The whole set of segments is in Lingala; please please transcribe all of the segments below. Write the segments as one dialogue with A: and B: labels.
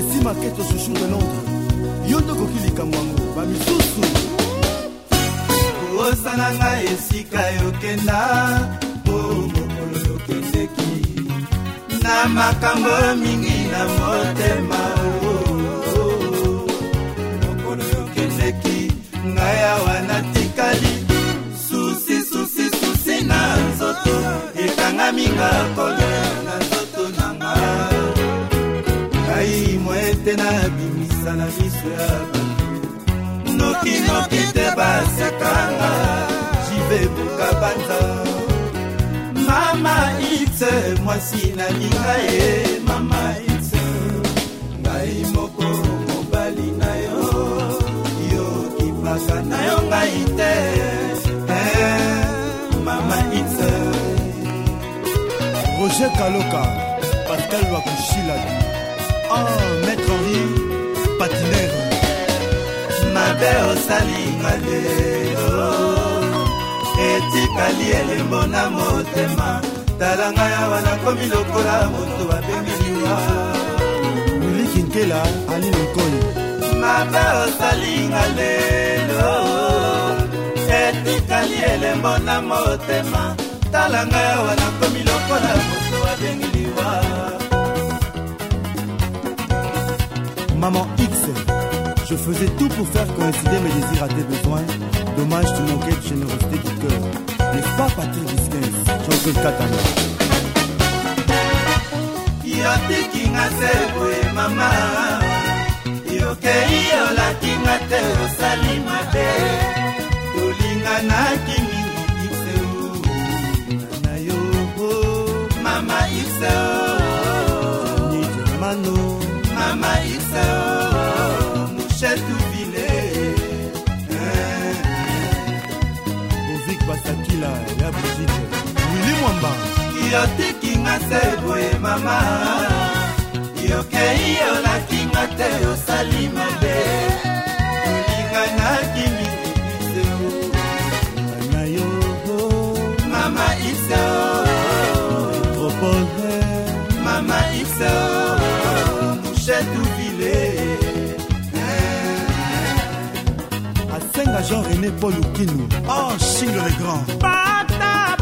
A: ceci maketo chouchou de londres yo nde okoki likambo yango bamisusu osana ngai esika yokenda po oh, mokolo yokendeki na makambo mingi na motema oh, mokolo yokendeki ngai awa natikali susi susi susi na nzoto ekangami nga kolea na te nabimisa na miso ya bato nokinoki te basekanga jive buka banza mama ite mwasi nalinga ye mama ite ngai moko mobali na yo yokipaka na yo ngai te eh, mama ite roger kaloka pascal wakushiladi oh, ah, mabe osalinga te oh. etikali elembo na motema tala ngai awa nakomi lokola moto babengi liwa milikintela ali lokoli mabe osalinga lelo oh. etikali elembo na motema tala ngai awa nakomi lokola moto babengi liwa mama x Je faisais tout pour faire coïncider mes désirs à tes besoins. Dommage, tu manquais de générosité du cœur. N'est-ce pas, Patrick Bisquez Jean-Claude Katana. yotekinga se boye mama yokei olakinga te osali Tu tolingana ya bozite wili mwamba yotikinga se boye mama yokei olakinga te osali mabe kolinga nakimiiseo ana yo mama iseo metropole mama iseo mouchetuvile asenga jean rené paul ukinu oh shingle le grand bah!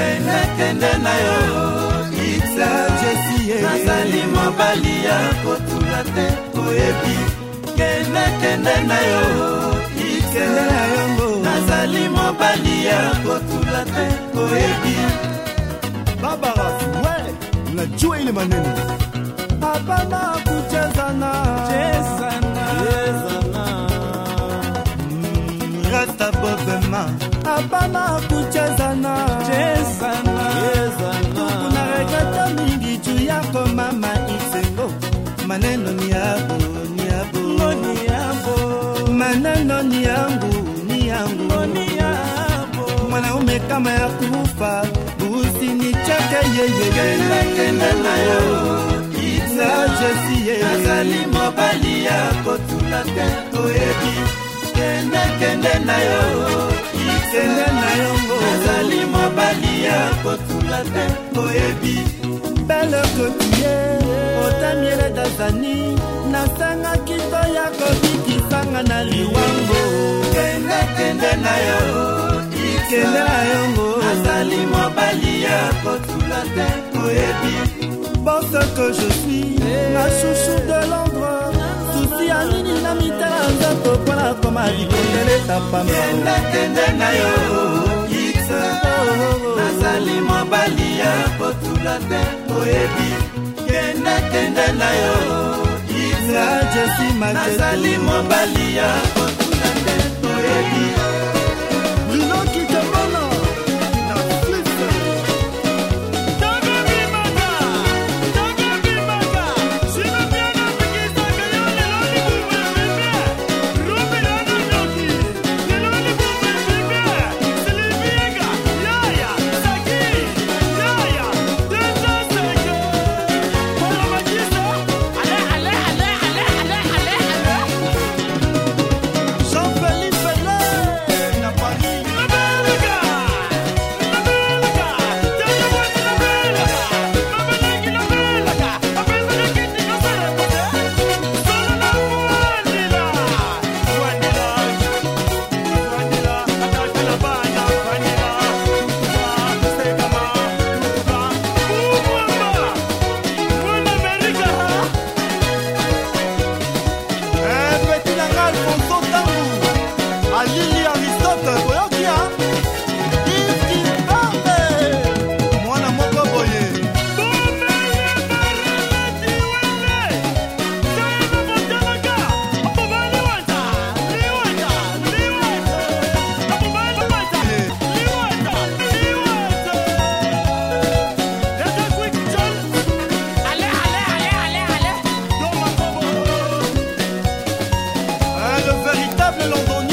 A: ngai nakende na yo itsa jesie nazali mobali ya kotula te oyebi ngai nakende na yo itsa nazali mobali ya kotula te oyebi babara fue na jua ile manene papa na kuchezana chezana ya bobema apama kuchezana tuku na regreta mingi ju ya komama isengo maneno ni yabo ni yabo maneno ni yangu ni yangu mwanaume kama ya kufa businicheke yeyekendakenda na yo na jesi ye azali mobali ya kotula te oyebi kendekende na yo ikende na yongo azali mobali ya kotula te oyebi bele kotuye otamiele tanzani nasangaki to ya kobikisanga na liwango kendekende na yo ikende na yongo azali mobali ya kotula te oyebi bosoko je suis na chouchou de lon nakoma likondele tapambaendakende na yo kiksa nazali mobali ya kotula te oyebi kendakende na yo kiksa ah, nazali mobali ya kotula te oyebi véritable londonien.